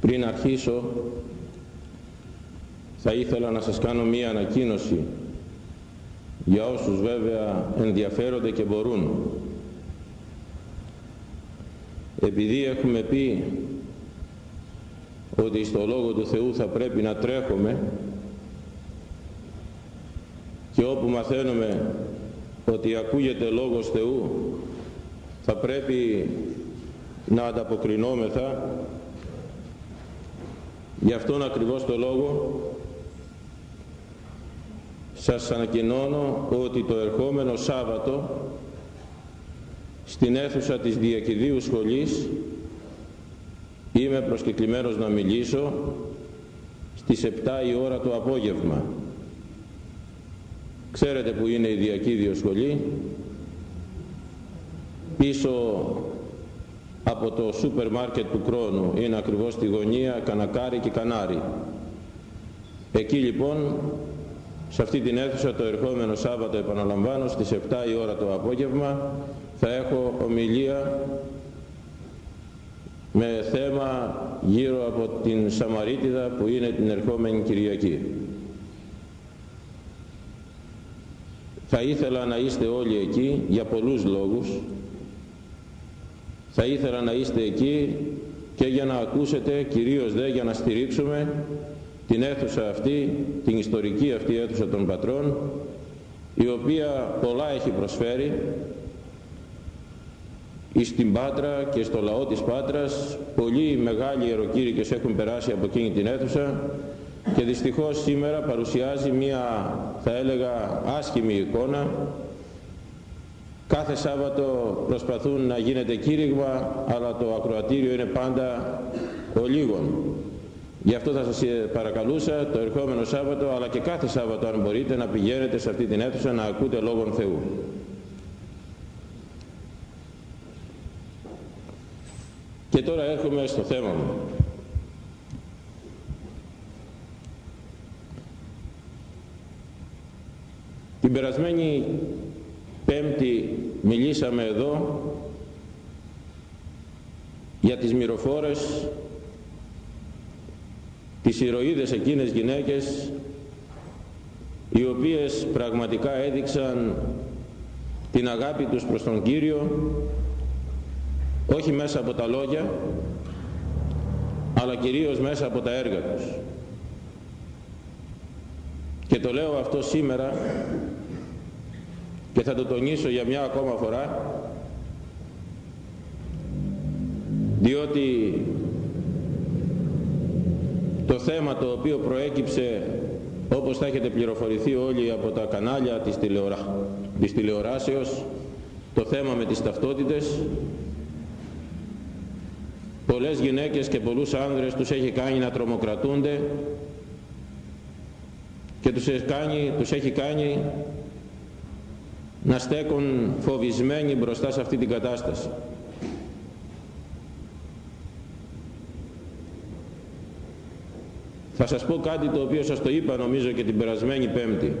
Πριν αρχίσω θα ήθελα να σας κάνω μία ανακοίνωση για όσους βέβαια ενδιαφέρονται και μπορούν. Επειδή έχουμε πει ότι στο Λόγο του Θεού θα πρέπει να τρέχουμε και όπου μαθαίνουμε ότι ακούγεται Λόγος Θεού θα πρέπει να ανταποκρινόμεθα γι' αυτόν ακριβώς το λόγο σας ανακοινώνω ότι το ερχόμενο Σάββατο στην αίθουσα της Διακηδίου Σχολής είμαι προσκεκλημένος να μιλήσω στις 7 η ώρα το απόγευμα. Ξέρετε που είναι η Διακήδιο Σχολή, πίσω από το σούπερ μάρκετ του Κρόνου, είναι ακριβώς στη γωνία Κανακάρι και Κανάρι. Εκεί λοιπόν σε αυτή την αίθουσα το ερχόμενο Σάββατο επαναλαμβάνω στις 7 η ώρα το απόγευμα θα έχω ομιλία με θέμα γύρω από την Σαμαρίτιδα που είναι την ερχόμενη Κυριακή. Θα ήθελα να είστε όλοι εκεί για πολλούς λόγους. Θα ήθελα να είστε εκεί και για να ακούσετε, κυρίως δε για να στηρίξουμε την αίθουσα αυτή, την ιστορική αυτή αίθουσα των πατρών, η οποία πολλά έχει προσφέρει στην Πάτρα και στο λαό της Πάτρας. Πολλοί μεγάλοι ιεροκήρυκες έχουν περάσει από εκείνη την αίθουσα και δυστυχώς σήμερα παρουσιάζει μία θα έλεγα άσχημη εικόνα κάθε Σάββατο προσπαθούν να γίνεται κήρυγμα αλλά το ακροατήριο είναι πάντα ολίγων Γι' αυτό θα σας παρακαλούσα το ερχόμενο Σάββατο αλλά και κάθε Σάββατο αν μπορείτε να πηγαίνετε σε αυτή την αίθουσα να ακούτε Λόγον Θεού. Και τώρα έρχομαι στο θέμα μου. Την περασμένη Πέμπτη μιλήσαμε εδώ για τις μυροφόρες τις ηρωίδες εκείνες γυναίκες οι οποίες πραγματικά έδειξαν την αγάπη τους προς τον Κύριο όχι μέσα από τα λόγια αλλά κυρίως μέσα από τα έργα τους. Και το λέω αυτό σήμερα και θα το τονίσω για μια ακόμα φορά διότι το θέμα το οποίο προέκυψε όπως θα έχετε πληροφορηθεί όλοι από τα κανάλια της, τηλεορα... της τηλεοράσεως το θέμα με τις ταυτότητες πολλές γυναίκες και πολλούς άνδρες τους έχει κάνει να τρομοκρατούνται και τους έχει κάνει, τους έχει κάνει να στέκουν φοβισμένοι μπροστά σε αυτή την κατάσταση. Θα σας πω κάτι το οποίο σας το είπα νομίζω και την περασμένη πέμπτη.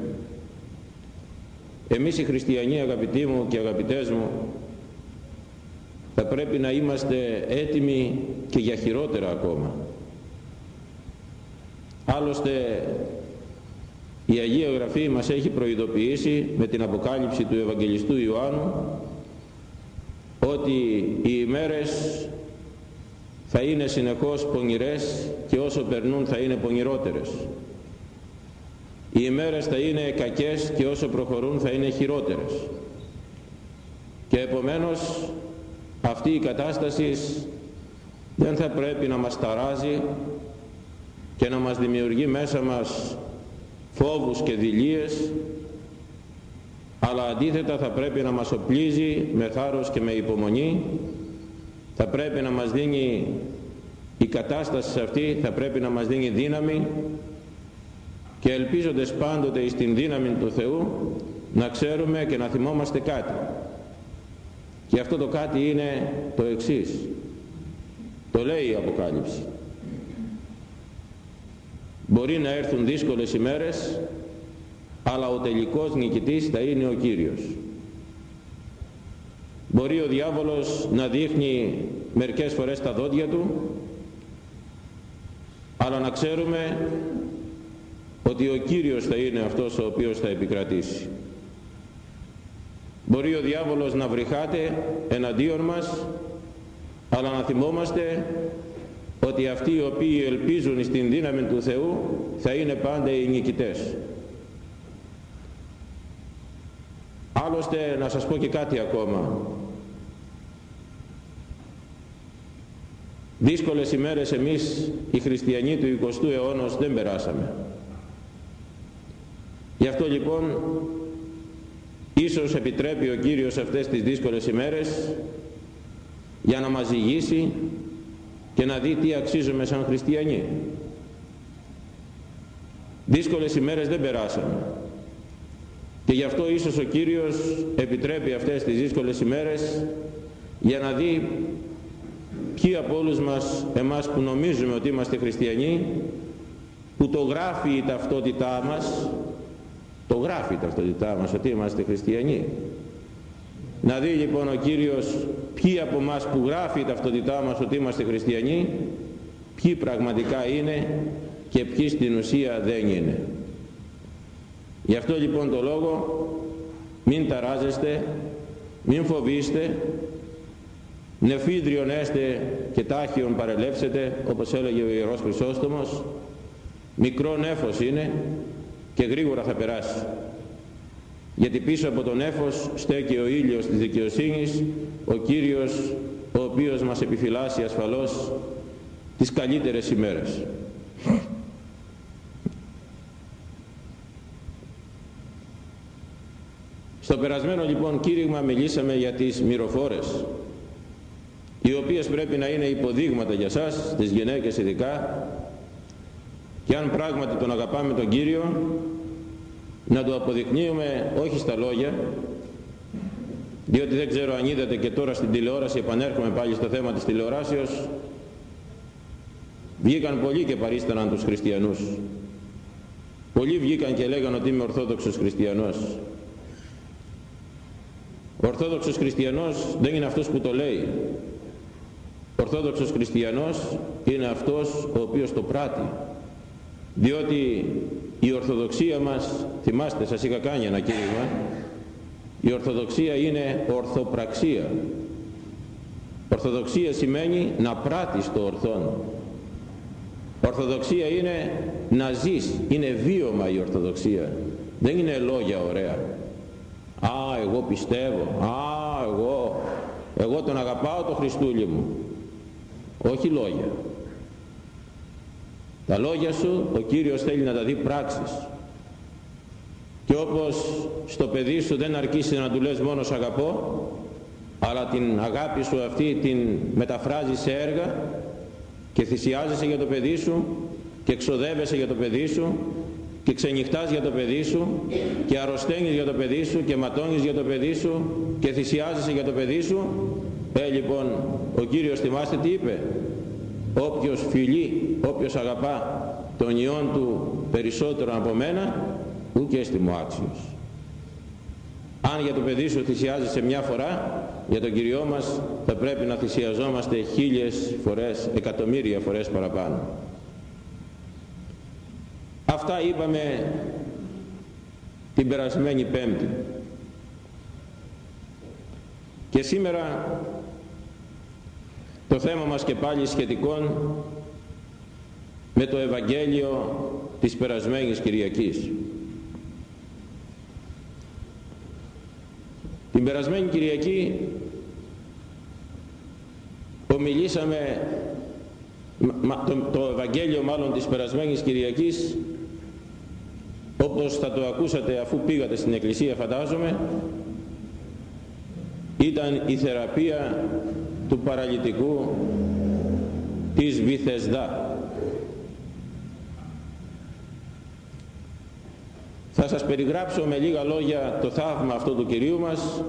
Εμείς οι χριστιανοί αγαπητοί μου και αγαπητές μου θα πρέπει να είμαστε έτοιμοι και για χειρότερα ακόμα. Άλλωστε η Αγία Γραφή μας έχει προειδοποιήσει με την αποκάλυψη του Ευαγγελιστού Ιωάννου ότι οι ημέρες θα είναι συνεχώς πονηρές και όσο περνούν θα είναι πονηρότερες. Οι ημέρες θα είναι κακές και όσο προχωρούν θα είναι χειρότερες. Και επομένως αυτή η κατάσταση δεν θα πρέπει να μας ταράζει και να μας δημιουργεί μέσα μας φόβους και δειλίες αλλά αντίθετα θα πρέπει να μας οπλίζει με θάρρος και με υπομονή θα πρέπει να μας δίνει η κατάσταση αυτή θα πρέπει να μας δίνει δύναμη και ελπίζοντας πάντοτε στην δύναμη του Θεού να ξέρουμε και να θυμόμαστε κάτι. Και αυτό το κάτι είναι το εξής. Το λέει η Αποκάλυψη μπορεί να έρθουν δύσκολες ημέρες αλλά ο τελικός νικητής θα είναι ο Κύριος Μπορεί ο διάβολος να δείχνει μερικές φορές τα δόντια του αλλά να ξέρουμε ότι ο Κύριος θα είναι αυτός ο οποίος θα επικρατήσει. Μπορεί ο διάβολος να βρυχάται εναντίον μας, αλλά να θυμόμαστε ότι αυτοί οι οποίοι ελπίζουν στην δύναμη του Θεού θα είναι πάντα οι νικητές. Άλλωστε να σας πω και κάτι ακόμα. Δύσκολες ημέρες εμείς οι χριστιανοί του 20ου αιώνα δεν περάσαμε. Γι' αυτό λοιπόν ίσως επιτρέπει ο Κύριος αυτές τις δύσκολες ημέρες για να μας ζυγίσει και να δει τι αξίζουμε σαν χριστιανοί. Δύσκολες ημέρες δεν περάσαμε. Και γι' αυτό ίσως ο Κύριος επιτρέπει αυτές τις δύσκολες ημέρες για να δει ποιοι από όλους μας, εμάς που νομίζουμε ότι είμαστε χριστιανοί, που το γράφει η ταυτότητά μας, το γράφει η ταυτότητά μας ότι είμαστε χριστιανοί. Να δει λοιπόν ο Κύριος ποιοι από μας που γράφει η ταυτότητά μας ότι είμαστε χριστιανοί, ποιοι πραγματικά είναι και ποιοι στην ουσία δεν είναι. Γι' αυτό λοιπόν το λόγο μην ταράζεστε, μην φοβήστε, νεφίδριον έστε και τάχιον παρελεύσετε όπως έλεγε ο Ιερός Χρυσόστομος μικρό νέφος είναι και γρήγορα θα περάσει γιατί πίσω από τον νέφος στέκει ο ήλιος της δικαιοσύνης ο Κύριος ο οποίος μας επιφυλάσσει ασφαλώς τις καλύτερες ημέρες. Στο περασμένο λοιπόν κήρυγμα μιλήσαμε για τις μυροφόρες οι οποίες πρέπει να είναι υποδείγματα για σας, τις γυναίκες ειδικά και αν πράγματι τον αγαπάμε τον Κύριο να το αποδεικνύουμε όχι στα λόγια διότι δεν ξέρω αν είδατε και τώρα στην τηλεόραση επανέρχομαι πάλι στο θέμα της τηλεοράσεως βγήκαν πολλοί και παρίσταναν τους χριστιανούς πολλοί βγήκαν και λέγαν ότι είμαι ορθόδοξος χριστιανός ο Ορθόδοξος Χριστιανός δεν είναι αυτός που το λέει. Ο Ορθόδοξος Χριστιανός είναι αυτός ο οποίος το πράττει. Διότι η Ορθοδοξία μας, θυμάστε σας είχα κάνει ένα κήρυγμα, η Ορθοδοξία είναι ορθοπραξία. Ορθοδοξία σημαίνει να πράττεις το ορθόν. Ορθοδοξία είναι να ζεις, είναι βίωμα η Ορθοδοξία. Δεν είναι λόγια ωραία. Α, εγώ πιστεύω. Α, εγώ, εγώ τον αγαπάω το Χριστούλη μου. Όχι λόγια. Τα λόγια σου ο Κύριος θέλει να τα δει πράξεις. Και όπως στο παιδί σου δεν αρκίσει να του λες μόνος αγαπώ, αλλά την αγάπη σου αυτή την μεταφράζεις σε έργα και θυσιάζεσαι για το παιδί σου και ξοδεύεσαι για το παιδί σου και ξενυχτάς για το παιδί σου και αρρωσταίνεις για το παιδί σου και ματώνεις για το παιδί σου και θυσιάζεσαι για το παιδί σου ε λοιπόν ο Κύριος θυμάστε τι είπε; Όποιος φιλεί, όποιος αγαπά τον ιόν του περισσότερο από μένα ούτε έστει μου άξιος αν για το παιδί σου θυσιάζεσαι μια φορά για τον Κυριό μας θα πρέπει να θυσιαζόμαστε χίλιες φορές, εκατομμύρια φορές παραπάνω Αυτά είπαμε την περασμένη Πέμπτη. Και σήμερα το θέμα μας και πάλι σχετικών με το Ευαγγέλιο της περασμένης Κυριακής. Την περασμένη Κυριακή ομιλήσαμε το, το Ευαγγέλιο μάλλον της περασμένης Κυριακής όπως θα το ακούσατε αφού πήγατε στην εκκλησία φαντάζομαι ήταν η θεραπεία του παραλυτικού της Βυθεσδά θα σας περιγράψω με λίγα λόγια το θαύμα αυτό του Κυρίου μας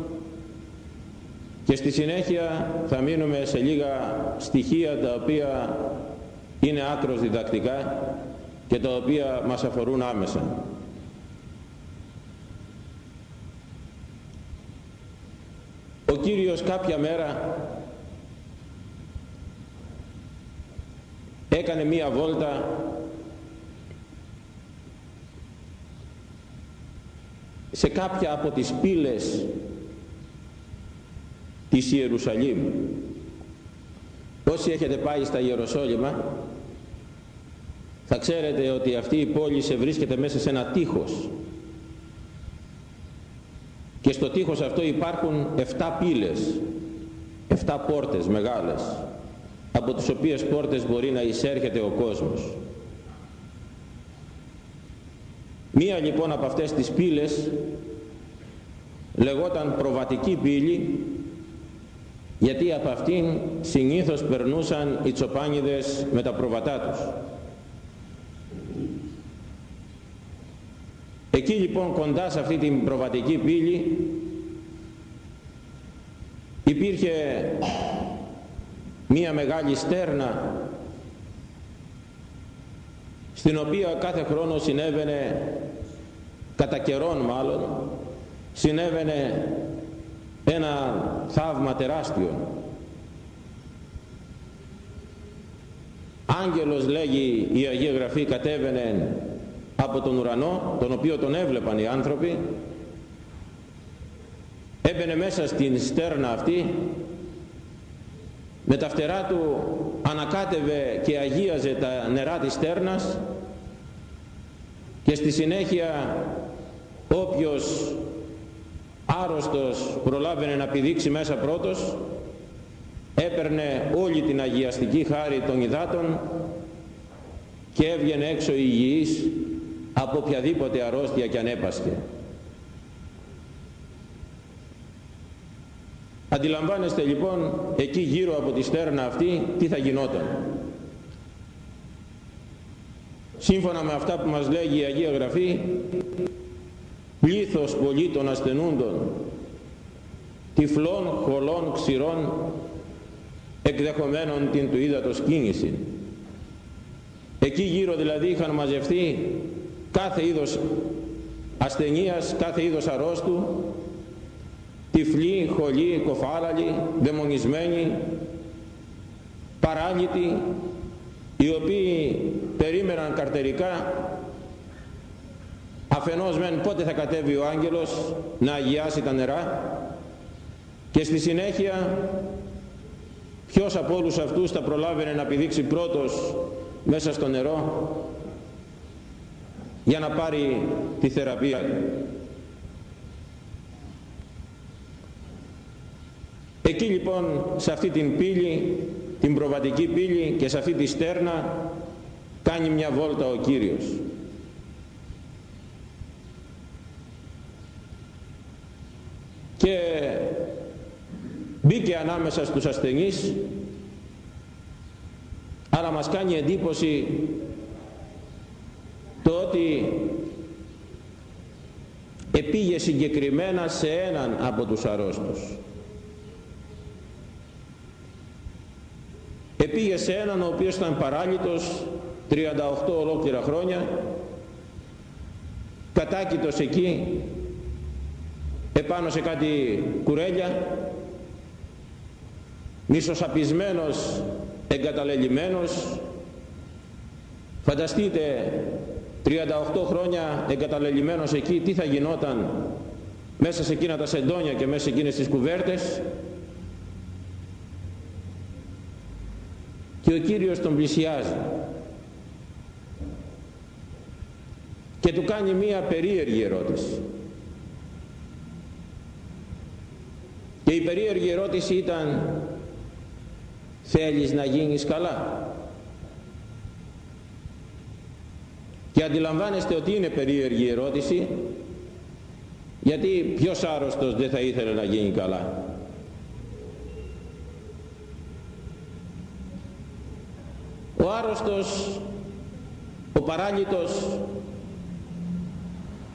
και στη συνέχεια θα μείνουμε σε λίγα στοιχεία τα οποία είναι άκρος διδακτικά και τα οποία μας αφορούν άμεσα. Ο Κύριος κάποια μέρα έκανε μία βόλτα. Σε κάποια από τις πύλες της Ιερουσαλήμ. Όσοι έχετε πάει στα Ιεροσόλυμα θα ξέρετε ότι αυτή η πόλη σε βρίσκεται μέσα σε ένα τείχος. Και στο τείχος αυτό υπάρχουν 7 πύλες 7 πόρτες μεγάλες από τις οποίες πόρτες μπορεί να εισέρχεται ο κόσμος. Μία λοιπόν από αυτές τις πύλες λεγόταν προβατική πύλη γιατί από αυτήν συνήθως περνούσαν οι τσοπάνιδες με τα προβατά τους. Εκεί λοιπόν κοντά σε αυτή την προβατική πύλη υπήρχε μία μεγάλη στέρνα στην οποία κάθε χρόνο συνέβαινε κατά καιρόν μάλλον συνέβαινε ένα θαύμα τεράστιο. Άγγελος λέγει η Αγία Γραφή κατέβαινε από τον ουρανό τον οποίο τον έβλεπαν οι άνθρωποι έμπαινε μέσα στην στέρνα αυτή με τα φτερά του ανακάτευε και αγίαζε τα νερά της στέρνας και στη συνέχεια όποιος άρρωστος προλάβαινε να πηδήξει μέσα πρώτος έπαιρνε όλη την αγιαστική χάρη των υδάτων και έβγαινε έξω υγιής από οποιαδήποτε αρρώστια και ανέπασχε. Αντιλαμβάνεστε λοιπόν εκεί γύρω από τη στέρνα αυτή τι θα γινόταν. Σύμφωνα με αυτά που μας λέγει η Αγία Γραφή, πλήθος πολίτων ασθενούντων, τυφλών, χολών, ξηρών, εκδεχομένων την του ύδατος κίνηση. Εκεί γύρω δηλαδή είχαν μαζευτεί κάθε είδος ασθενείας, κάθε είδος αρρώστου, τυφλοί, χολοί, κοφάλαλοι, δαιμονισμένοι, παράλυτοι, οι οποίοι περίμεναν καρτερικά αφενός μεν πότε θα κατέβει ο άγγελος να αγιάσει τα νερά και στη συνέχεια ποιος από όλους αυτούς θα προλάβαινε να πηδήξει πρώτος μέσα στο νερό για να πάρει τη θεραπεία εκεί λοιπόν σε αυτή την πύλη την προβατική πύλη και σε αυτή τη στέρνα κάνει μια βόλτα ο Κύριος. Και μπήκε ανάμεσα στους ασθενείς αλλά μας κάνει εντύπωση το ότι επήγε συγκεκριμένα σε έναν από τους αρρώστους επήγε σε έναν ο οποίος ήταν παράλυτος 38 ολόκληρα χρόνια κατάκητος εκεί επάνω σε κάτι κουρέλια μισοσαπισμένος εγκαταλελειμμένος φανταστείτε 38 χρόνια εγκαταλελειμμένος εκεί τι θα γινόταν μέσα σε εκείνα τα σεντόνια και μέσα σε εκείνες τις κουβέρτες; Και ο Κύριος τον πλησιάζει. Και του κάνει μία περίεργη ερώτηση. Και η περίεργη ερώτηση ήταν θέλεις να γίνεις καλά; Και αντιλαμβάνεστε ότι είναι περίεργη ερώτηση γιατί ποιος άρρωστος δεν θα ήθελε να γίνει καλά; Ο άρρωστος ο παράλυτος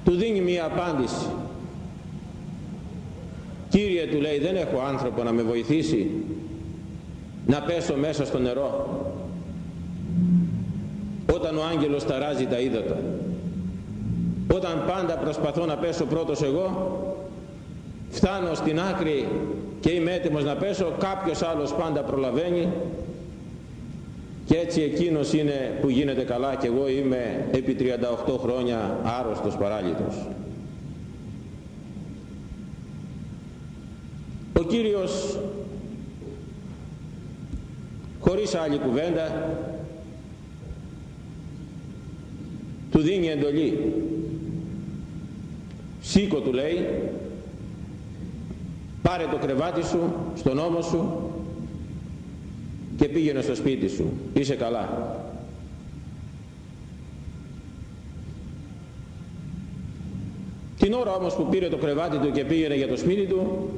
του δίνει μία απάντηση. Κύριε του λέει δεν έχω άνθρωπο να με βοηθήσει να πέσω μέσα στο νερό όταν ο άγγελος ταράζει τα ύδατα. Όταν πάντα προσπαθώ να πέσω πρώτος εγώ φτάνω στην άκρη και είμαι έτοιμος να πέσω κάποιος άλλος πάντα προλαβαίνει και έτσι εκείνος είναι που γίνεται καλά και εγώ είμαι επί 38 χρόνια άρρωστος παράλυτος. Ο Κύριος χωρίς άλλη κουβέντα του δίνει εντολή σήκω του λέει πάρε το κρεβάτι σου στον ώμο σου και πήγαινε στο σπίτι σου είσαι καλά την ώρα όμως που πήρε το κρεβάτι του και πήγαινε για το σπίτι του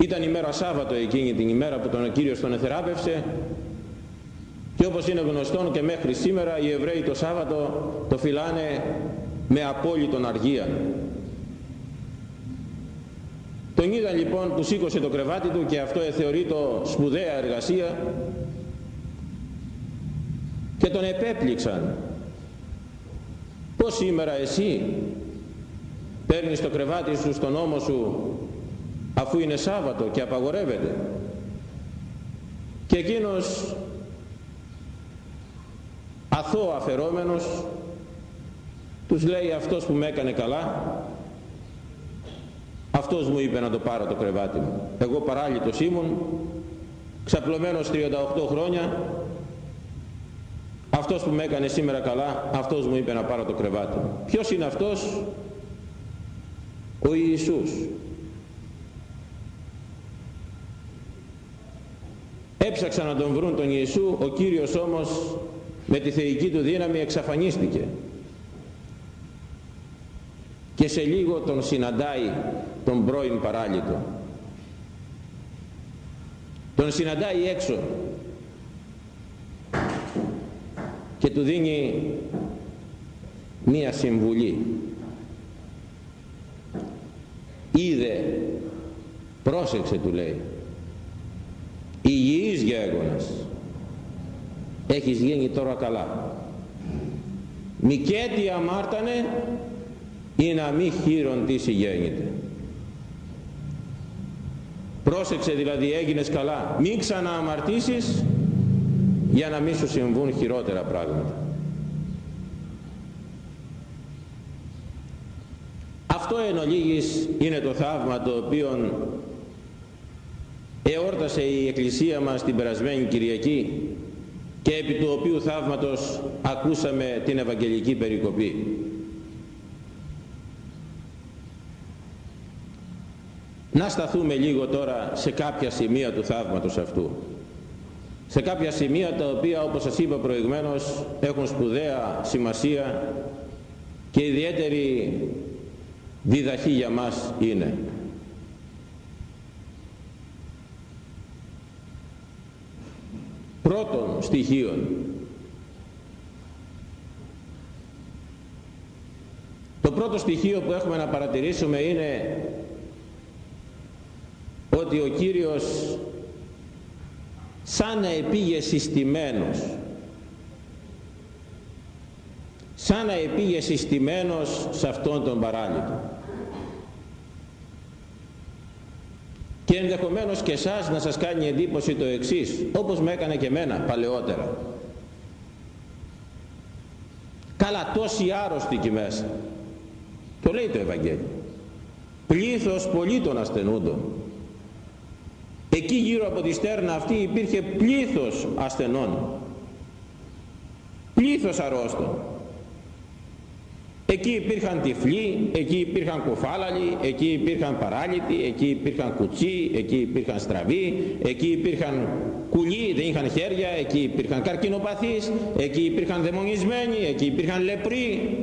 ήταν η μέρα Σάββατο εκείνη την ημέρα που τον Κύριος τον εθεράπευσε και όπως είναι γνωστόν και μέχρι σήμερα οι Εβραίοι το Σάββατο το φυλάνε με απόλυτον αργία. Τον είδα λοιπόν που σήκωσε το κρεβάτι του και αυτό θεωρεί το σπουδαία εργασία και τον επέπληξαν. Πώς σήμερα εσύ παίρνεις το κρεβάτι σου στον ώμο σου αφού είναι Σάββατο και απαγορεύεται; Και εκείνος αθώο αφαιρόμενος τους λέει αυτός που με έκανε καλά αυτός μου είπε να το πάρω το κρεβάτι μου. Εγώ παράλυτος ήμουν ξαπλωμένος 38 χρόνια. Αυτός που με έκανε σήμερα καλά αυτός μου είπε να πάρω το κρεβάτι μου. Ποιος είναι αυτός; Ο Ιησούς. Έψαξαν να τον βρουν τον Ιησού ο Κύριος όμως με τη θεϊκή του δύναμη εξαφανίστηκε. Και σε λίγο τον συναντάει τον πρώην παράλυτο. Τον συναντάει έξω και του δίνει μία συμβουλή. Είδε πρόσεξε του λέει υγιής γέγονας έχεις γίνει τώρα καλά. Μη τι αμάρτανε ή να μη χείρον τι γέννηται πρόσεξε δηλαδή έγινες καλά μην ξανααμαρτήσεις για να μην σου συμβούν χειρότερα πράγματα αυτό εν ολίγης είναι το θαύμα το οποίο εόρτασε η Εκκλησία μας την περασμένη Κυριακή και επί του οποίου θαύματος ακούσαμε την Ευαγγελική Περικοπή. Να σταθούμε λίγο τώρα σε κάποια σημεία του θαύματος αυτού. Σε κάποια σημεία τα οποία όπως σας είπα προηγουμένως έχουν σπουδαία σημασία και ιδιαίτερη διδαχή για μας είναι. πρώτων στοιχείων το πρώτο στοιχείο που έχουμε να παρατηρήσουμε είναι ότι ο Κύριος σαν να επήγε συστημένος σαν να επήγε συστημένος σε αυτόν τον παράλυτο. Και ενδεχομένως και εσάς να σας κάνει εντύπωση το εξής όπως με έκανε και εμένα παλαιότερα. Καλά τόσοι άρρωστοι εκεί μέσα. Το λέει το Ευαγγέλιο. Πλήθος πολίτων ασθενούντων εκεί γύρω από τη στέρνα αυτή υπήρχε πλήθος ασθενών πλήθος αρρώστων Εκεί υπήρχαν τυφλοί, εκεί υπήρχαν κουφάλαλοι, εκεί υπήρχαν παράλυτοι, εκεί υπήρχαν κουτσί, εκεί υπήρχαν στραβοί, εκεί υπήρχαν κουλοί, δεν είχαν χέρια, εκεί υπήρχαν καρκινοπαθείς, εκεί υπήρχαν δαιμονισμένοι, εκεί υπήρχαν λεπροί.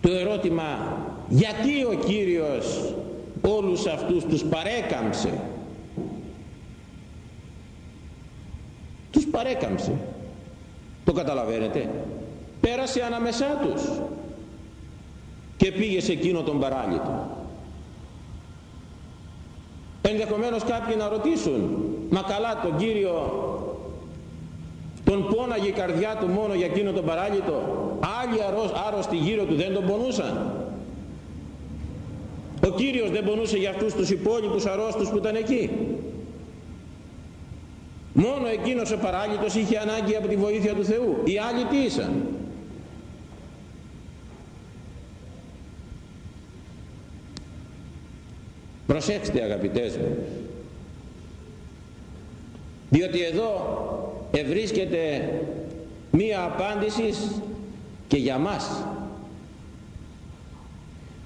Το ερώτημα γιατί ο Κύριος όλους αυτούς τους παρέκαμψε. Τους παρέκαμψε. Το καταλαβαίνετε. Πέρασε ανάμεσά τους. Και πήγε σε εκείνο τον παράλυτο ενδεχομένως κάποιοι να ρωτήσουν μα καλά τον Κύριο τον πόναγε η καρδιά του μόνο για εκείνο τον παράλυτο άλλοι άρρωστοι γύρω του δεν τον πονούσαν ο Κύριος δεν πονούσε για αυτούς τους υπόλοιπους αρρώστους που ήταν εκεί. Μόνο εκείνος ο παράλυτος είχε ανάγκη από τη βοήθεια του Θεού. Οι άλλοι τι ήσαν; Προσέξτε αγαπητές μου διότι εδώ ευρίσκεται μία απάντηση και για μας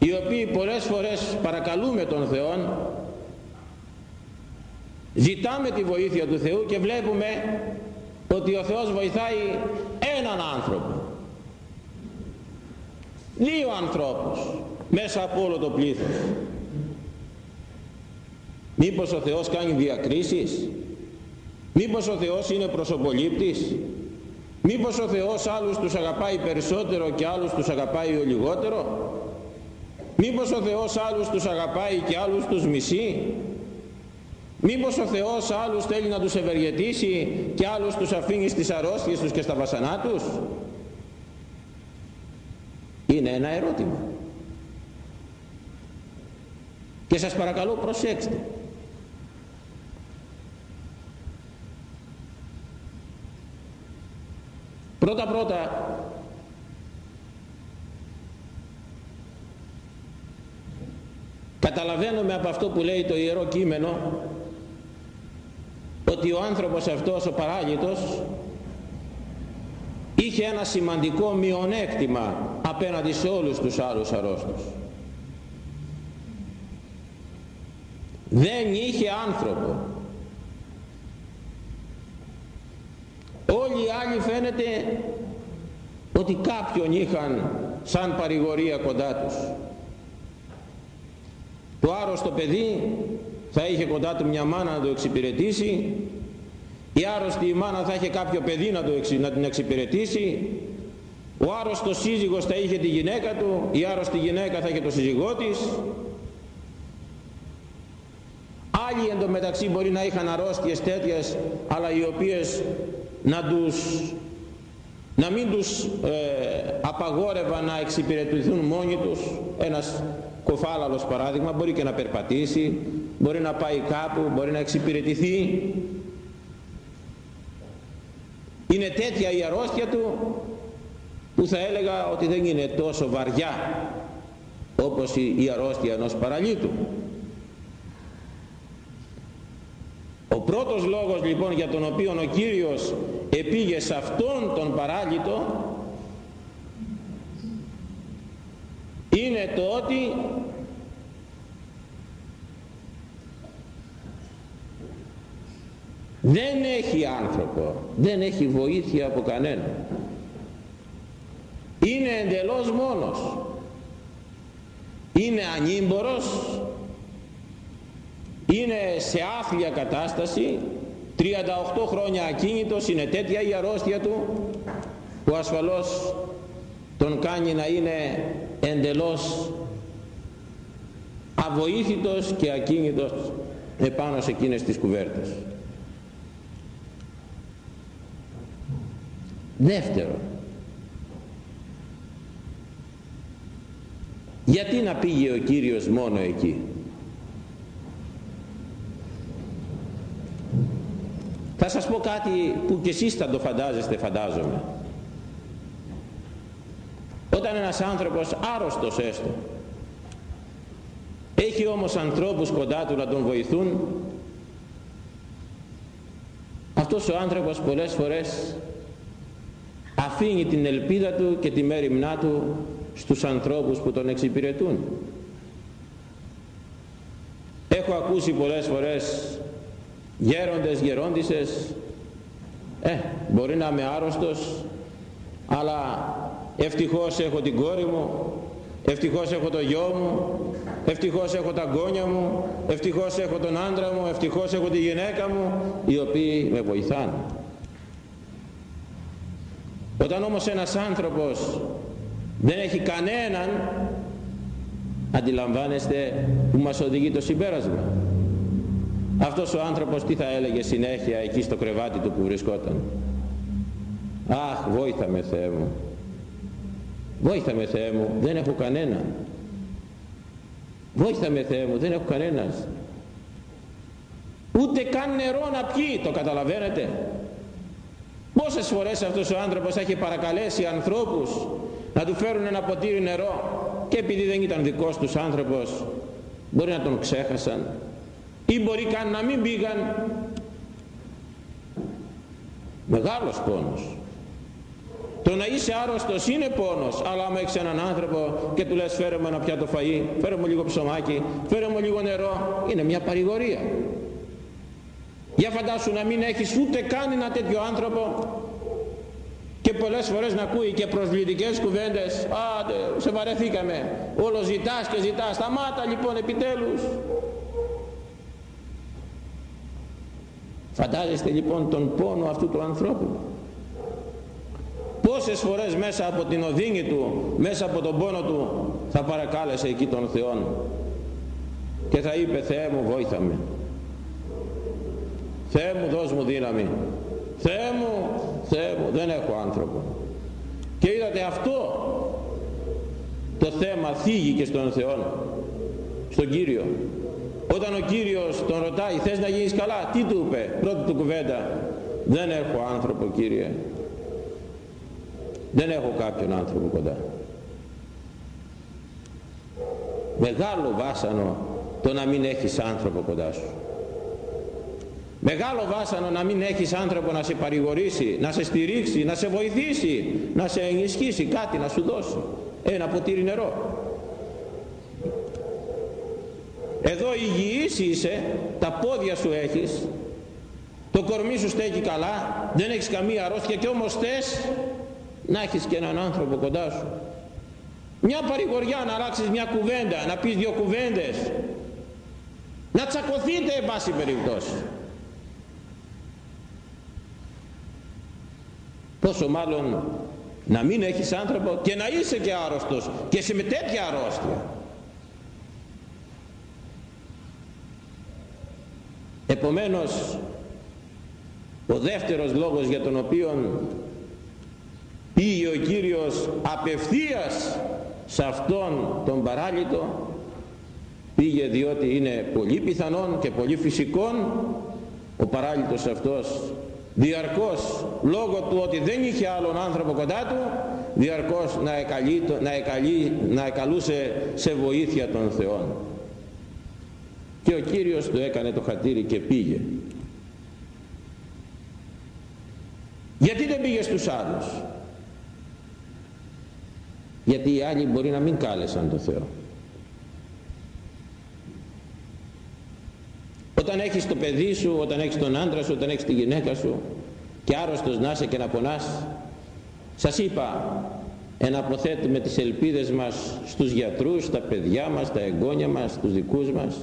οι οποίοι πολλές φορές παρακαλούμε τον Θεό ζητάμε τη βοήθεια του Θεού και βλέπουμε ότι ο Θεός βοηθάει έναν άνθρωπο. Δύο ανθρώπους μέσα από όλο το πλήθος. Μήπως ο Θεός κάνει διακρίσεις; Μήπως ο Θεός είναι προσωπολήπτης; Μήπως ο Θεός άλλους τους αγαπάει περισσότερο και άλλους τους αγαπάει ο λιγότερο; Μήπως ο Θεός άλλους τους αγαπάει και άλλους τους μισεί; Μήπως ο Θεός άλλους θέλει να τους ευεργετήσει και άλλους τους αφήνει στις αρρώστιες τους και στα βασανά τους; Είναι ένα ερώτημα. Και σας παρακαλώ προσέξτε. Πρώτα πρώτα καταλαβαίνουμε από αυτό που λέει το Ιερό Κείμενο ότι ο άνθρωπος αυτός ο παράγητος είχε ένα σημαντικό μειονέκτημα απέναντι σε όλους τους άλλους αρρώστους. Δεν είχε άνθρωπο. Όλοι οι άλλοι φαίνεται ότι κάποιον είχαν σαν παρηγορία κοντά τους το άρρωστο παιδί θα είχε κοντά του μια μάνα να το εξυπηρετήσει. Η άρρωστη η μάνα θα είχε κάποιο παιδί να, το, να την εξυπηρετήσει. Ο άρρωστος σύζυγος θα είχε τη γυναίκα του η άρρωστη γυναίκα θα είχε το σύζυγό της. Άλλοι εντωμεταξύ μπορεί να είχαν αρρώστιες τέτοιες αλλά οι οποίες να τους να μην τους ε, απαγόρευαν να εξυπηρετηθούν μόνοι τους. Ένας κοφάλαλος παράδειγμα μπορεί και να περπατήσει μπορεί να πάει κάπου μπορεί να εξυπηρετηθεί. Είναι τέτοια η αρρώστια του που θα έλεγα ότι δεν είναι τόσο βαριά όπως η αρρώστια ενός παραλίτου. Ο πρώτος λόγος λοιπόν για τον οποίο ο Κύριος επήγε σε αυτόν τον παράλυτο είναι το ότι δεν έχει άνθρωπο δεν έχει βοήθεια από κανένα είναι εντελώς μόνος. Είναι ανήμπορος. Είναι σε άθλια κατάσταση. 38 χρόνια ακίνητος είναι τέτοια η αρρώστια του που ασφαλώς τον κάνει να είναι εντελώς αβοήθητος και ακίνητος επάνω σε εκείνες τις κουβέρτες. Δεύτερο. Γιατί να πήγε ο Κύριος μόνο εκεί; Θα σας πω κάτι που και εσείς θα το φαντάζεστε φαντάζομαι όταν ένας άνθρωπος άρρωστος έστω έχει όμως ανθρώπους κοντά του να τον βοηθούν αυτός ο άνθρωπος πολλές φορές αφήνει την ελπίδα του και τη μέρημνά του στους ανθρώπους που τον εξυπηρετούν. Έχω ακούσει πολλές φορές γέροντες, γερόντισες ε, μπορεί να είμαι άρρωστος αλλά ευτυχώς έχω την κόρη μου ευτυχώς έχω το γιο μου ευτυχώς έχω τα γόνια μου ευτυχώς έχω τον άντρα μου ευτυχώς έχω τη γυναίκα μου οι οποίοι με βοηθάνε. Όταν όμως ένας άνθρωπος δεν έχει κανέναν αντιλαμβάνεστε που μας οδηγεί το συμπέρασμα. Αυτός ο άνθρωπος τι θα έλεγε συνέχεια εκεί στο κρεβάτι του που βρισκόταν. Αχ βόηθα με Θεέ μου βόηθα με Θεέ μου δεν έχω κανέναν. Βόηθα με Θεέ μου δεν έχω κανένας. Ούτε καν νερό να πιει το καταλαβαίνετε. Πόσες φορές αυτός ο άνθρωπος έχει παρακαλέσει ανθρώπους να του φέρουν ένα ποτήρι νερό και επειδή δεν ήταν δικός τους άνθρωπος μπορεί να τον ξέχασαν ή μπορεί καν να μην πήγαν. Μεγάλος πόνος το να είσαι άρρωστος είναι πόνος αλλά άμα έχεις έναν άνθρωπο και του λες φέρε μου ένα πιάτο φαΐ φέρε μου λίγο ψωμάκι φέρε μου λίγο νερό είναι μια παρηγορία. Για φαντάσου να μην έχεις ούτε καν ένα τέτοιο άνθρωπο και πολλές φορές να ακούει και προσβλητικές κουβέντες άντε σε βαρεθήκαμε όλο ζητάς και ζητάς σταμάτα λοιπόν επιτέλους φαντάζεστε λοιπόν τον πόνο αυτού του ανθρώπου πόσες φορές μέσα από την οδύνη του μέσα από τον πόνο του θα παρακάλεσε εκεί τον Θεόν και θα είπε Θεέ μου βόηθα με. Θεέ μου δώσ' μου δύναμη. Θεέ μου, Θεέ μου δεν έχω άνθρωπο και είδατε αυτό; Το θέμα θίγει και στον Θεό στον Κύριο. Όταν ο Κύριος τον ρωτάει θες να γίνεις καλά; Τι του είπε πρώτη του κουβέντα δεν έχω άνθρωπο Κύριε δεν έχω κάποιον άνθρωπο κοντά. Μεγάλο βάσανο το να μην έχεις άνθρωπο κοντά σου. Μεγάλο βάσανο να μην έχεις άνθρωπο να σε παρηγορήσει να σε στηρίξει, να σε βοηθήσει να σε ενισχύσει κάτι να σου δώσει. Ένα ποτήρι νερό. Εδώ υγιής είσαι τα πόδια σου έχεις το κορμί σου στέκει καλά δεν έχεις καμία αρρώστια και όμως θες να έχεις και έναν άνθρωπο κοντά σου. Μια παρηγοριά να αλλάξεις μια κουβέντα να πεις δύο κουβέντες. Να τσακωθείτε εν πάση περιπτώσει. Πόσο μάλλον να μην έχεις άνθρωπο και να είσαι και άρρωστος και σε με τέτοια αρρώστια. Επομένως ο δεύτερος λόγος για τον οποίο πήγε ο Κύριος απευθείας σε αυτόν τον παράλυτο πήγε διότι είναι πολύ πιθανόν και πολύ φυσικόν ο παράλυτος αυτός διαρκώς λόγω του ότι δεν είχε άλλον άνθρωπο κοντά του διαρκώς να, εκαλεί, να, εκαλεί, να εκαλούσε σε βοήθεια των Θεών και ο Κύριος του έκανε το χατήρι και πήγε. Γιατί δεν πήγε στους άλλους; Γιατί οι άλλοι μπορεί να μην κάλεσαν το Θεό. Όταν έχεις το παιδί σου, όταν έχεις τον άντρα σου, όταν έχεις τη γυναίκα σου και άρρωστος να είσαι και να πονάς σας είπα εναποθέτουμε τις ελπίδες μας στους γιατρούς, στα παιδιά μας, στα εγγόνια μας, στους δικούς μας.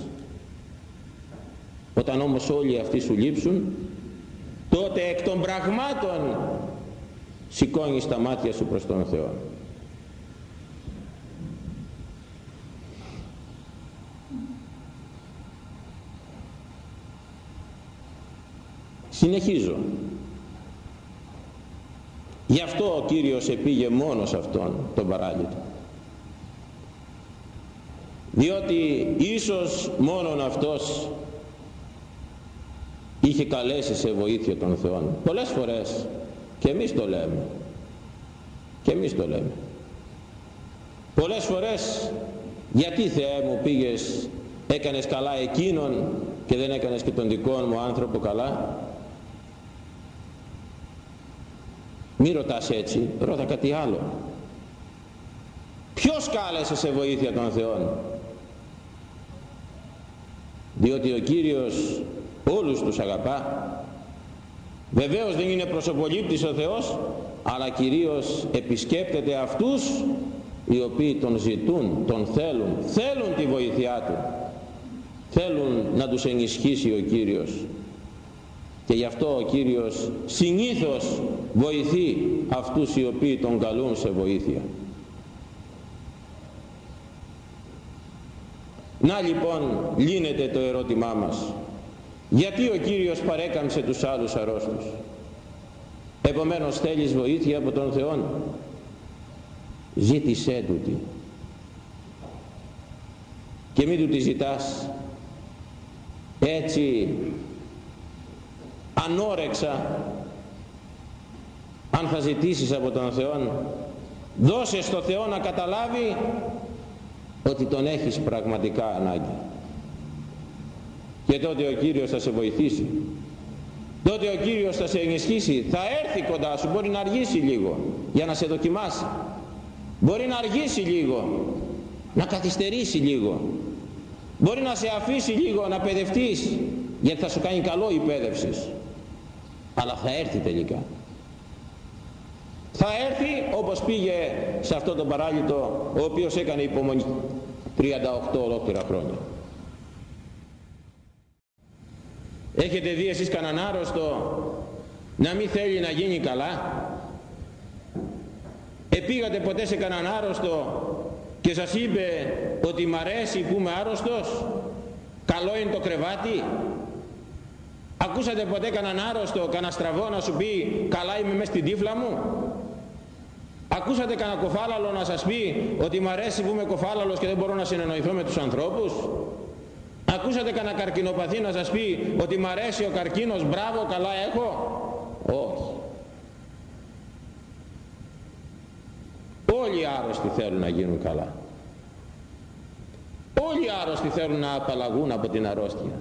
Όταν όμως όλοι αυτοί σου λείψουν τότε εκ των πραγμάτων σηκώνεις τα μάτια σου προς τον Θεό συνεχίζω. Γι' αυτό ο Κύριος επήγε μόνος αυτόν τον παράλυτο διότι ίσως μόνον αυτός είχε καλέσει σε βοήθεια των Θεών πολλές φορές και εμείς το λέμε. Και εμείς το λέμε. Πολλές φορές γιατί Θεέ μου πήγες έκανες καλά εκείνον και δεν έκανες και τον δικό μου άνθρωπο καλά μη ρωτάς έτσι ρώτα κάτι άλλο. Ποιος κάλεσε σε βοήθεια των Θεών; Διότι ο Κύριος όλους τους αγαπά. Βεβαίως δεν είναι προσωπολήπτης ο Θεός αλλά κυρίως επισκέπτεται αυτούς οι οποίοι τον ζητούν, τον θέλουν θέλουν τη βοήθειά του. Θέλουν να τους ενισχύσει ο Κύριος και γι' αυτό ο Κύριος συνήθως βοηθεί αυτούς οι οποίοι τον καλούν σε βοήθεια. Να λοιπόν λύνεται το ερώτημά μας. Γιατί ο Κύριος παρέκαμψε τους άλλους αρρώστους; Επομένως θέλεις βοήθεια από τον Θεό ζήτησέ του τη. Και μην του τη ζητάς. Έτσι ανόρεξα. Αν θα ζητήσεις από τον Θεό δώσε στο Θεό να καταλάβει ότι τον έχεις πραγματικά ανάγκη. Και τότε ο Κύριος θα σε βοηθήσει. Τότε ο Κύριος θα σε ενισχύσει. Θα έρθει κοντά σου. Μπορεί να αργήσει λίγο για να σε δοκιμάσει. Μπορεί να αργήσει λίγο να καθυστερήσει λίγο. Μπορεί να σε αφήσει λίγο να παιδευτείς γιατί θα σου κάνει καλό η παιδεύσης αλλά θα έρθει τελικά. Θα έρθει όπως πήγε σε αυτό το παράλυτο ο οποίος έκανε υπομονή 38 ολόκληρα χρόνια. Έχετε δει εσείς κανέναν άρρωστο να μην θέλει να γίνει καλά; Επήγατε ποτέ σε κανέναν άρρωστο και σας είπε ότι μ' αρέσει που είμαι άρρωστος καλό είναι το κρεβάτι ακούσατε ποτέ κανέναν άρρωστο κανένα στραβό να σου πει καλά είμαι μέσα στην τύφλα μου ακούσατε κανένα κοφάλαλο να σας πει ότι μ' αρέσει που είμαι κοφάλαλος και δεν μπορώ να συνεννοηθώ με τους ανθρώπους ακούσατε κανένα καρκινοπαθή να σας πει ότι μ' αρέσει ο καρκίνος μπράβο καλά έχω όχι. Όλοι οι άρρωστοι θέλουν να γίνουν καλά. Όλοι οι άρρωστοι θέλουν να απαλλαγούν από την αρρώστια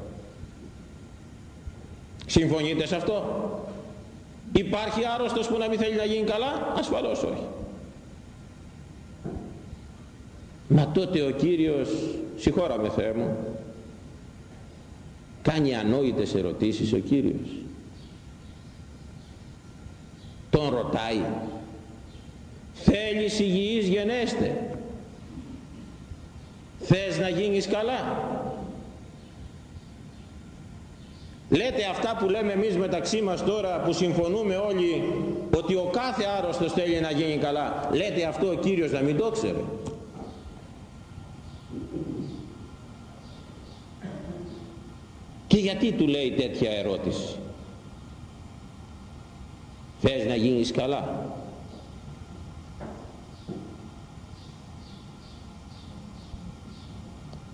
συμφωνείτε σε αυτό; Υπάρχει άρρωστος που να μην θέλει να γίνει καλά; Ασφαλώς όχι. Μα τότε ο Κύριος συγχώραμε Θεέ μου κάνει ανόητες ερωτήσεις ο Κύριος. Τον ρωτάει θέλεις υγιής γενέστε; Θες να γίνεις καλά; Λέτε αυτά που λέμε εμείς μεταξύ μας τώρα που συμφωνούμε όλοι ότι ο κάθε άρρωστος θέλει να γίνει καλά. Λέτε αυτό ο Κύριος να μην το ξέρει. Και γιατί του λέει τέτοια ερώτηση; Θες να γίνεις καλά;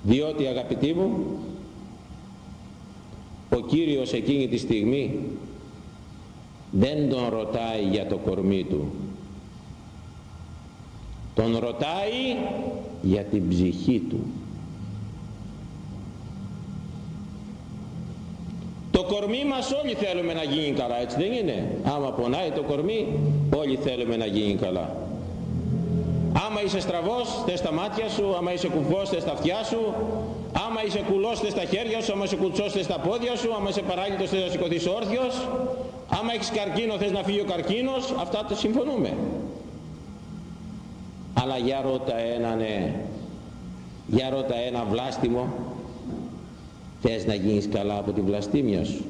Διότι αγαπητοί μου ο Κύριος εκείνη τη στιγμή δεν τον ρωτάει για το κορμί του. Τον ρωτάει για την ψυχή του. Το κορμί μας όλοι θέλουμε να γίνει καλά έτσι δεν είναι; Άμα πονάει το κορμί όλοι θέλουμε να γίνει καλά. Άμα είσαι στραβός θες τα μάτια σου άμα είσαι κουφός θες τα αυτιά σου άμα είσαι κουλός θες τα χέρια σου άμα είσαι κουτσός θες τα πόδια σου άμα είσαι παράγητος θες να σηκωθείς όρθιος άμα έχεις καρκίνο θες να φύγει ο καρκίνος αυτά τα συμφωνούμε. Αλλά για ρώτα έναν ναι. για ρώτα ένα βλάστημο θες να γίνεις καλά από τη βλαστήμια σου.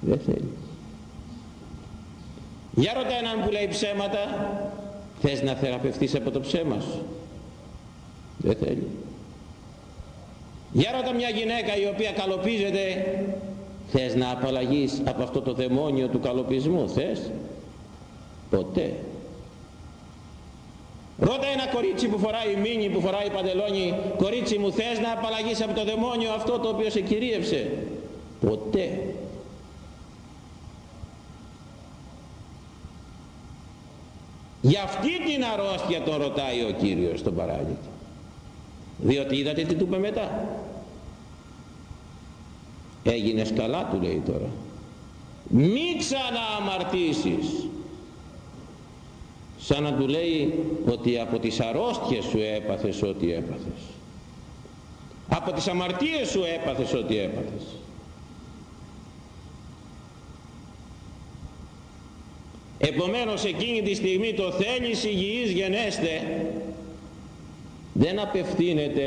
Δεν θέλει. Για ρώτα έναν που λέει ψέματα θες να θεραπευτείς από το ψέμα σου δεν θέλει για ρώτα μια γυναίκα η οποία καλοπίζεται θες να απαλλαγείς από αυτό το δαιμόνιο του καλοπισμού θες; Ποτέ Ρώτα ένα κορίτσι που φοράει μίνι, που φοράει παντελόνι, κορίτσι μου θες να απαλλαγείς από το δαιμόνιο αυτό το οποίο σε κυρίευσε; Ποτέ. Για αυτή την αρρώστια τον ρωτάει ο Κύριος στον παράλυτη. Διότι είδατε τι του είπε μετά. Έγινες καλά του λέει τώρα. Μη ξανααμαρτήσεις σαν να του λέει ότι από τις αρρώστιες σου έπαθες ό,τι έπαθες από τις αμαρτίες σου έπαθες ό,τι έπαθες επομένως εκείνη τη στιγμή το θέλεις υγιής γενέστε δεν απευθύνεται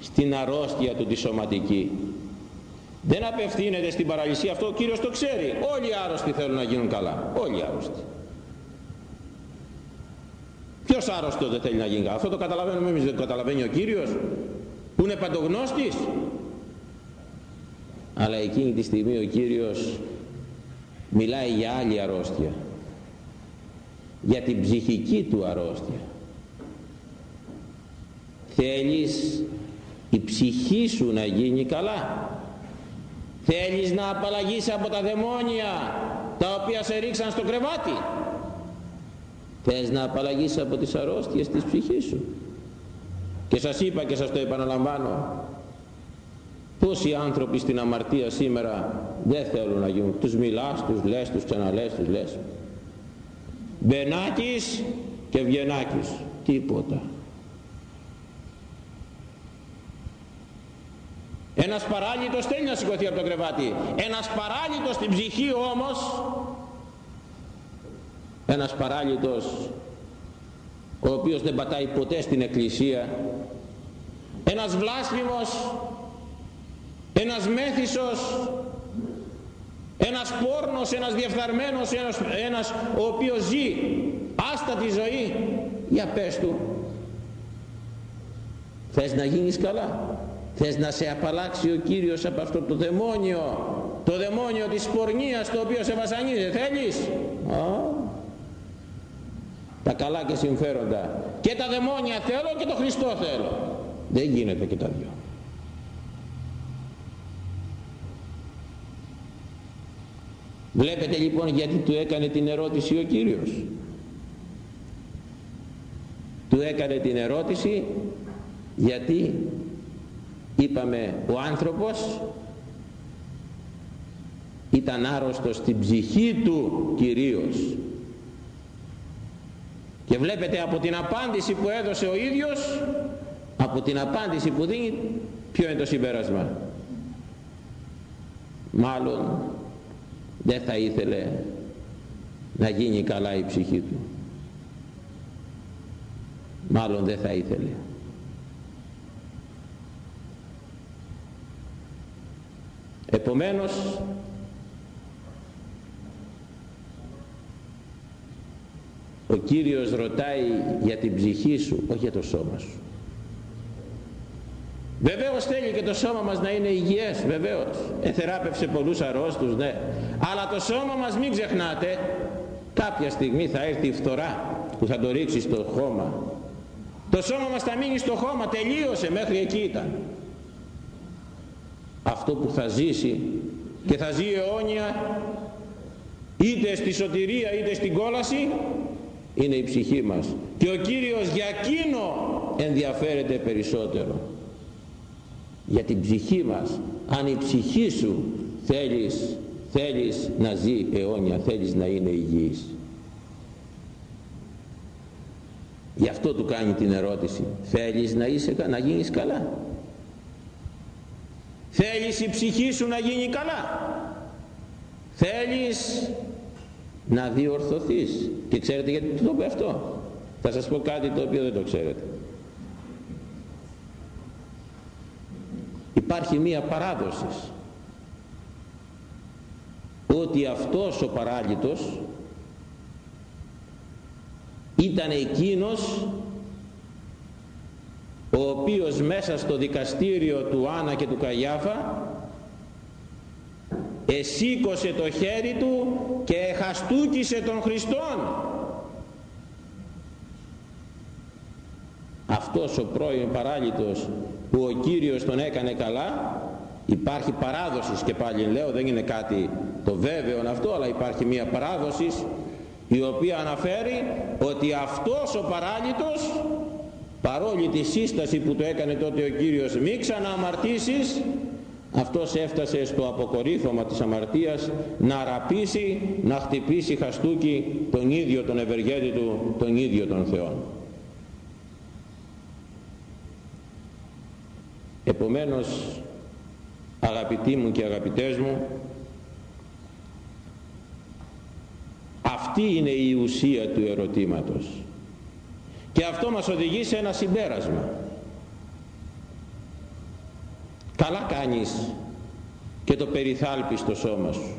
στην αρρώστια του τη σωματική. Δεν απευθύνεται στην παραλυσία. Αυτό ο Κύριος το ξέρει. Όλοι οι άρρωστοι θέλουν να γίνουν καλά. Όλοι οι άρρωστοι. Ποιος άρρωστο δεν θέλει να γίνει Αυτό το καταλαβαίνουμε εμείς, δεν το καταλαβαίνει ο Κύριος. Που είναι παντογνώστης. Αλλά εκείνη τη στιγμή ο Κύριος μιλάει για άλλη αρρώστια. Για την ψυχική του αρρώστια. Θέλεις η ψυχή σου να γίνει καλά. θέλεις να απαλλαγείς από τα δαιμόνια τα οποία σε ρίξαν στο κρεβάτι. Θες να απαλλαγείς από τις αρρώστιες της ψυχής σου. Και σας είπα και σας το επαναλαμβάνω πόσοι άνθρωποι στην αμαρτία σήμερα δεν θέλουν να γίνουν. Τους μιλάς, τους λες, τους ξαναλές, τους λες. Μπενάκης και Βγενάκης τίποτα ένας παράλυτος θέλει να σηκωθεί από το κρεβάτι. Ένας παράλυτος στην ψυχή όμως. Ένας παράλυτος ο οποίος δεν πατάει ποτέ στην εκκλησία. Ένας βλάσφημος ένας μέθησος ένας πόρνος, ένας διεφθαρμένος ένας, ένας ο οποίος ζει άστατη ζωή. Για πες του θες να γίνεις καλά θες να σε απαλλάξει ο Κύριος από αυτό το δαιμόνιο το δαιμόνιο της πορνείας το οποίο σε βασανίζει θέλεις; Α, τα καλά και συμφέροντα. Και τα δαιμόνια θέλω και το Χριστό θέλω. Δεν γίνεται και τα δυο. Βλέπετε λοιπόν γιατί του έκανε την ερώτηση ο Κύριος. Του έκανε την ερώτηση γιατί είπαμε ο άνθρωπος ήταν άρρωστος στην ψυχή του κυρίως και βλέπετε από την απάντηση που έδωσε ο ίδιος από την απάντηση που δίνει ποιο είναι το συμπέρασμα. Μάλλον δεν θα ήθελε να γίνει καλά η ψυχή του. Μάλλον δεν θα ήθελε επομένως ο Κύριος ρωτάει για την ψυχή σου όχι για το σώμα σου Βεβαίως θέλει και το σώμα μας να είναι υγιές, βεβαίως. Εθεράπευσε πολλούς αρρώστους, ναι. Αλλά το σώμα μας μην ξεχνάτε, κάποια στιγμή θα έρθει η φθορά που θα το ρίξει στο χώμα. Το σώμα μας θα μείνει στο χώμα, τελείωσε, μέχρι εκεί ήταν. Αυτό που θα ζήσει και θα ζει αιώνια είτε στη σωτηρία είτε στην κόλαση είναι η ψυχή μας. Και ο Κύριος για εκείνο ενδιαφέρεται περισσότερο. Για την ψυχή μας. Αν η ψυχή σου θέλεις, θέλεις να ζει αιώνια θέλεις να είναι υγιής. Γι' αυτό του κάνει την ερώτηση. Θέλεις να, είσαι, να γίνεις καλά θέλεις η ψυχή σου να γίνει καλά. Θέλεις να διορθωθείς. Και ξέρετε γιατί το πω αυτό. Θα σας πω κάτι το οποίο δεν το ξέρετε. Υπάρχει μία παράδοσης. Ότι αυτός ο παράλυτος ήταν εκείνος ο οποίος μέσα στο δικαστήριο του Άννα και του Καγιάφα εσήκωσε το χέρι του και εχαστούκησε τον Χριστόν. Αυτός ο πρώην παράλυτος που ο Κύριος τον έκανε καλά υπάρχει παράδοσης και πάλι λέω δεν είναι κάτι το βέβαιο αυτό αλλά υπάρχει μια παράδοσης η οποία αναφέρει ότι αυτός ο παράλυτος παρόλη τη σύσταση που του έκανε τότε ο Κύριος μη ξανααμαρτήσεις αυτός έφτασε στο αποκορύφωμα της αμαρτίας να ραπήσει, να χτυπήσει χαστούκι τον ίδιο τον ευεργέτη του, τον ίδιο τον Θεό. Επομένως αγαπητοί μου και αγαπητές μου αυτή είναι η ουσία του ερωτήματος και αυτό μας οδηγεί σε ένα συμπέρασμα. Καλά κάνεις και το περιθάλπεις στο σώμα σου.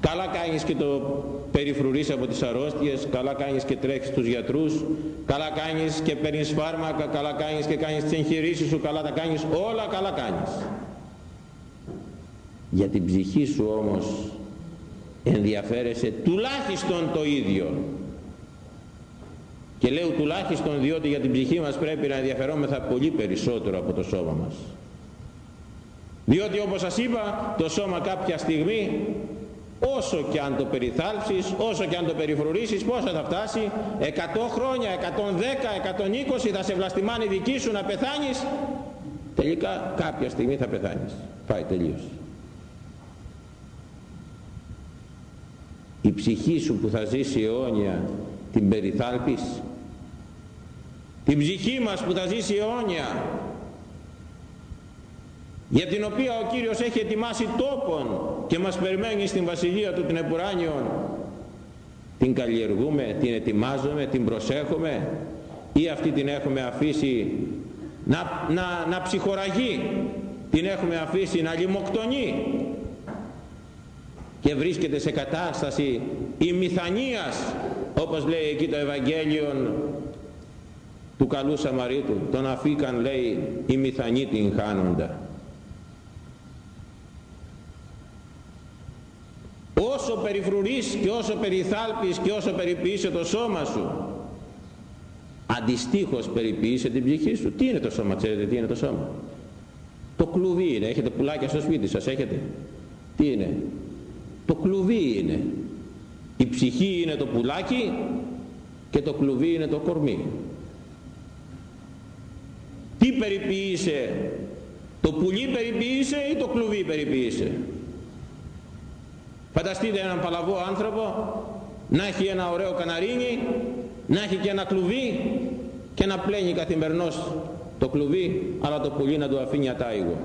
Καλά κάνεις και το περιφρουρείς από τις αρρώστιες καλά κάνεις και τρέχεις στους γιατρούς καλά κάνεις και παίρνεις φάρμακα καλά κάνεις και κάνεις τις εγχειρήσεις σου καλά τα κάνεις όλα καλά κάνεις. Για την ψυχή σου όμως ενδιαφέρεσαι τουλάχιστον το ίδιο και λέω τουλάχιστον διότι για την ψυχή μας πρέπει να ενδιαφερόμεθα πολύ περισσότερο από το σώμα μας διότι όπως σας είπα το σώμα κάποια στιγμή όσο και αν το περιθάλψεις, όσο και αν το περιφρουρήσεις, πόσα θα φτάσει, 100 χρόνια, 110, 120 θα σε βλαστημάνει δική σου να πεθάνεις, τελικά κάποια στιγμή θα πεθάνεις. Πάει τελείως. Η ψυχή σου που θα ζήσει αιώνια την περιθάλπεις, την ψυχή μας που θα ζήσει αιώνια για την οποία ο Κύριος έχει ετοιμάσει τόπον και μας περιμένει στην Βασιλεία Του την Επουράνιον την καλλιεργούμε, την ετοιμάζουμε, την προσέχουμε ή αυτή την έχουμε αφήσει να, να, να ψυχοραγεί την έχουμε αφήσει να λιμοκτονεί και βρίσκεται σε κατάσταση ημιθανίας όπως λέει εκεί το Ευαγγέλιο του καλού Σαμαρίτου τον αφήκαν λέει η μηθανή την χάνοντα όσο περιφρουρείς και όσο περιθάλπεις και όσο περιποιείσαι το σώμα σου αντιστοίχως περιποιείσαι την ψυχή σου. Τι είναι το σώμα ξέρετε τι είναι το σώμα; Το κλουβί είναι. Έχετε πουλάκια στο σπίτι σας έχετε; Τι είναι; Το κλουβί είναι. Η ψυχή είναι το πουλάκι και το κλουβί είναι το κορμί τι περιποιείσαι το πουλί περιποιείσαι ή το κλουβί περιποιείσαι; Φανταστείτε έναν παλαβό άνθρωπο να έχει ένα ωραίο καναρίνι, να έχει και ένα κλουβί και να πλένει καθημερινώς το κλουβί αλλά το πουλί να του αφήνει ατάιγο.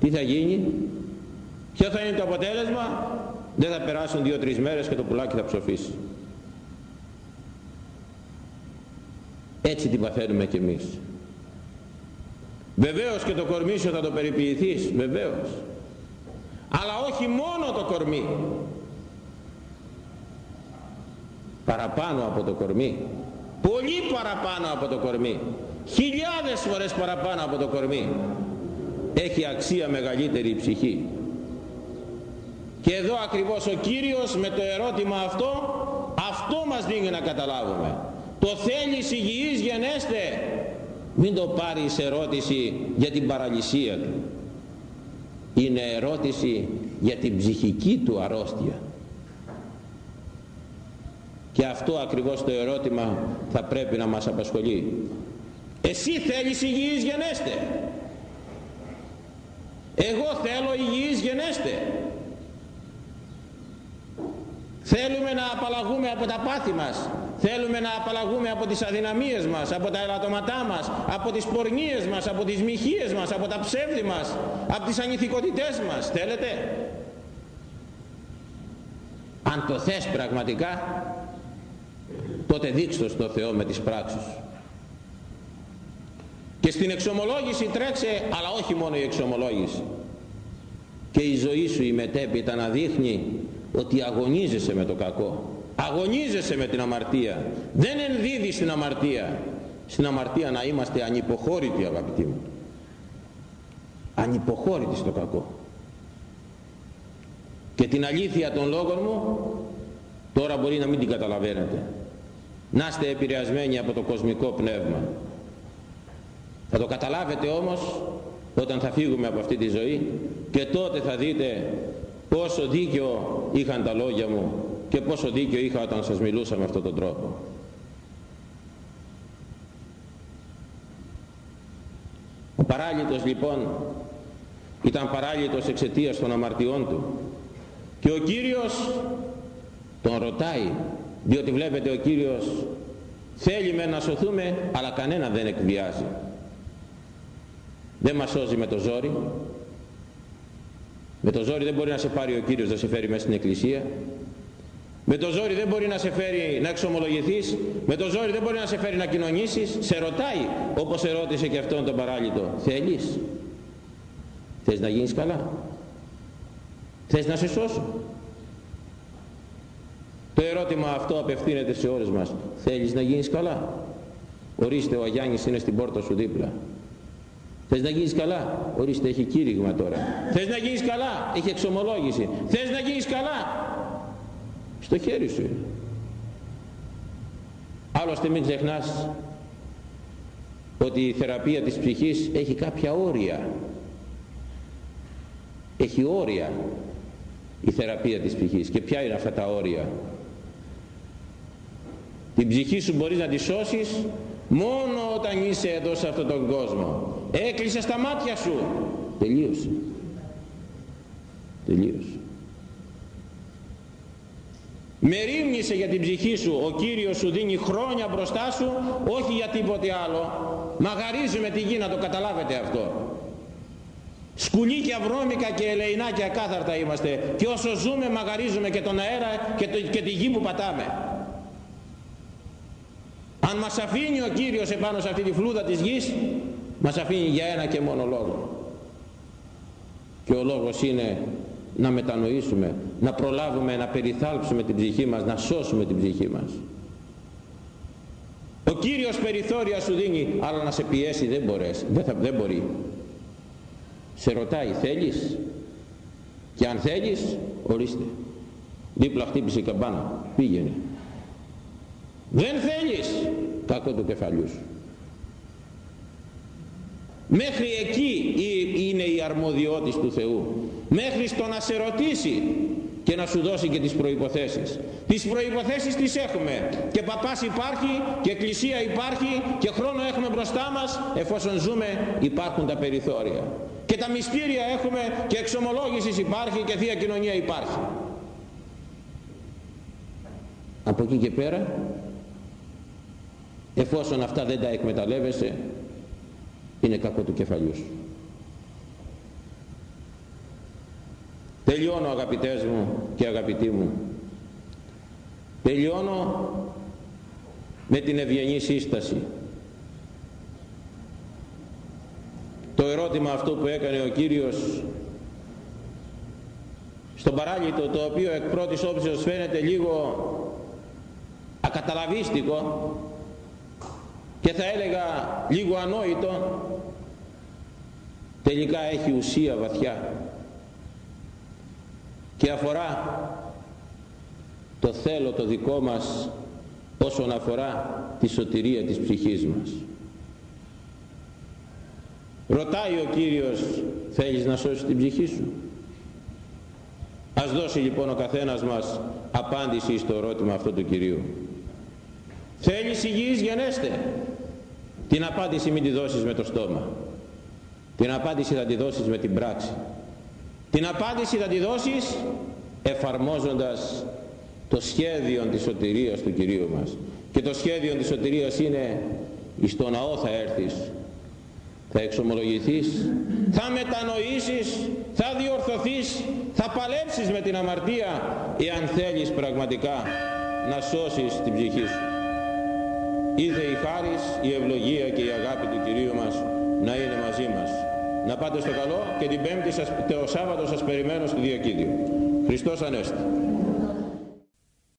Τι θα γίνει, ποιο θα είναι το αποτέλεσμα, δεν θα περάσουν δύο-τρεις μέρες και το πουλάκι θα ψοφήσει. Έτσι την παθαίνουμε κι εμείς. Βεβαίως και το κορμί σου θα το περιποιηθείς, βεβαίως. Αλλά όχι μόνο το κορμί. Παραπάνω από το κορμί. Πολύ παραπάνω από το κορμί. Χιλιάδες φορές παραπάνω από το κορμί. Έχει αξία μεγαλύτερη η ψυχή. Και εδώ ακριβώς ο Κύριος με το ερώτημα αυτό αυτό μας δίνει να καταλάβουμε. Το θέλεις υγιής γενέστε μην το πάρεις ερώτηση για την παραλυσία του. Είναι ερώτηση για την ψυχική του αρρώστια. Και αυτό ακριβώς το ερώτημα θα πρέπει να μας απασχολεί. Εσύ θέλεις υγιείς γενέστε. Εγώ θέλω υγιείς γενέστε. Θέλουμε να απαλλαγούμε από τα πάθη μας θέλουμε να απαλλαγούμε από τις αδυναμίες μας από τα ελαττωματά μας από τις πορνίες μας από τις μοιχείες μας από τα ψεύδη μας από τις ανηθικότητές μας. Θέλετε; Αν το θες πραγματικά τότε δείξτε στο Θεό με τις πράξεις. Και στην εξομολόγηση τρέξε αλλά όχι μόνο η εξομολόγηση. Και η ζωή σου η μετέπειτα να δείχνει ότι αγωνίζεσαι με το κακό αγωνίζεσαι με την αμαρτία. Δεν ενδίδεις στην αμαρτία. Στην αμαρτία να είμαστε ανυποχώρητοι αγαπητοί μου. Ανυποχώρητοι στο κακό. Και την αλήθεια των λόγων μου τώρα μπορεί να μην την καταλαβαίνετε. Να είστε επηρεασμένοι από το κοσμικό πνεύμα. Θα το καταλάβετε όμως όταν θα φύγουμε από αυτή τη ζωή και τότε θα δείτε πόσο δίκιο είχαν τα λόγια μου και πόσο δίκιο είχα όταν σας μιλούσα με αυτόν τον τρόπο. Ο παράλυτος λοιπόν ήταν παράλυτος εξαιτίας των αμαρτιών του. Και ο Κύριος τον ρωτάει διότι βλέπετε ο Κύριος θέλει με να σωθούμε αλλά κανένα δεν εκβιάζει. Δεν μας σώζει με το ζόρι. Με το ζόρι δεν μπορεί να σε πάρει ο Κύριος να σε φέρει μέσα στην εκκλησία με το ζόρι δεν μπορεί να σε φέρει να εξομολογηθείς με το ζόρι δεν μπορεί να σε φέρει να κοινωνήσεις σε ρωτάει όπως ερώτησε και αυτόν τον παράλυτο θέλεις θες να γίνεις καλά θες να σε σώσω το ερώτημα αυτό απευθύνεται σε όλες μας θέλεις να γίνεις καλά ορίστε ο Αγιάννης είναι στην πόρτα σου δίπλα Θες να γίνεις καλά, ορίστε έχει κήρυγμα τώρα. Θες να γίνεις καλά, έχει εξομολόγηση. Θες να γίνεις καλά, στο χέρι σου είναι. Άλλωστε μην ξεχνάς ότι η θεραπεία της ψυχής έχει κάποια όρια. Έχει όρια η θεραπεία της ψυχής. Και ποια είναι αυτά τα όρια; Την ψυχή σου μπορείς να τη σώσεις μόνο όταν είσαι εδώ σε αυτόν τον κόσμο. Έκλεισε τα μάτια σου. Τελείωσε. Τελείωσε Μερίμνησε για την ψυχή σου, ο Κύριος σου δίνει χρόνια μπροστά σου, όχι για τίποτε άλλο. Μαγαρίζουμε τη γη να το καταλάβετε αυτό. Σκουλίκια βρώμικα και ελεηνάκια κάθαρτα είμαστε και όσο ζούμε μαγαρίζουμε και τον αέρα και, το, και τη γη που πατάμε. Αν μας αφήνει ο Κύριος επάνω σε αυτή τη φλούδα της γης, μας αφήνει για ένα και μόνο λόγο. Και ο λόγος είναι να μετανοήσουμε, να προλάβουμε να περιθάλψουμε την ψυχή μας, να σώσουμε την ψυχή μας. Ο Κύριος περιθώρια σου δίνει, αλλά να σε πιέσει δεν μπορέσει, δεν, θα, δεν μπορεί. Σε ρωτάει, θέλεις; Και αν θέλεις, ορίστε. Δίπλα χτύπησε η καμπάνα, πήγαινε. Δεν θέλεις, κακό του κεφαλιού σου. Μέχρι εκεί είναι η αρμοδιότης του Θεού. Μέχρι στο να σε ρωτήσει και να σου δώσει και τις προϋποθέσεις. Τις προϋποθέσεις τις έχουμε και παπάς υπάρχει και εκκλησία υπάρχει και χρόνο έχουμε μπροστά μας εφόσον ζούμε υπάρχουν τα περιθώρια. Και τα μυστήρια έχουμε και εξομολόγησης υπάρχει και Θεία Κοινωνία υπάρχει. Από εκεί και πέρα εφόσον αυτά δεν τα εκμεταλλεύεσαι είναι κακό του κεφαλιού σου. Τελειώνω αγαπητές μου και αγαπητοί μου. Τελειώνω με την ευγενή σύσταση. Το ερώτημα αυτό που έκανε ο Κύριος στον παράλυτο το οποίο εκ πρώτης όψεως φαίνεται λίγο ακαταλαβίστικο και θα έλεγα λίγο ανόητο τελικά έχει ουσία βαθιά και αφορά το θέλω το δικό μας όσον αφορά τη σωτηρία της ψυχής μας. Ρωτάει ο Κύριος θέλεις να σώσεις την ψυχή σου; Ας δώσει λοιπόν ο καθένας μας απάντηση στο ερώτημα αυτό του Κυρίου. Θέλεις υγιής γενέστε; Την απάντηση μην τη δώσεις με το στόμα. Την απάντηση θα τη δώσεις με την πράξη την απάντηση θα τη δώσεις εφαρμόζοντας το σχέδιο της σωτηρίας του Κυρίου μας και το σχέδιο της σωτηρίας είναι εις το ναό θα έρθεις θα εξομολογηθείς θα μετανοήσεις θα διορθωθείς θα παλέψεις με την αμαρτία εάν θέλεις πραγματικά να σώσεις την ψυχή σου Ήθε η χάρις, η ευλογία και η αγάπη του Κυρίου μας να είναι μαζί μας. Να πάτε στο καλό και την Πέμπτη σας, το Σάββατο σας περιμένω στο Διακίδιο. Χριστός Ανέστη.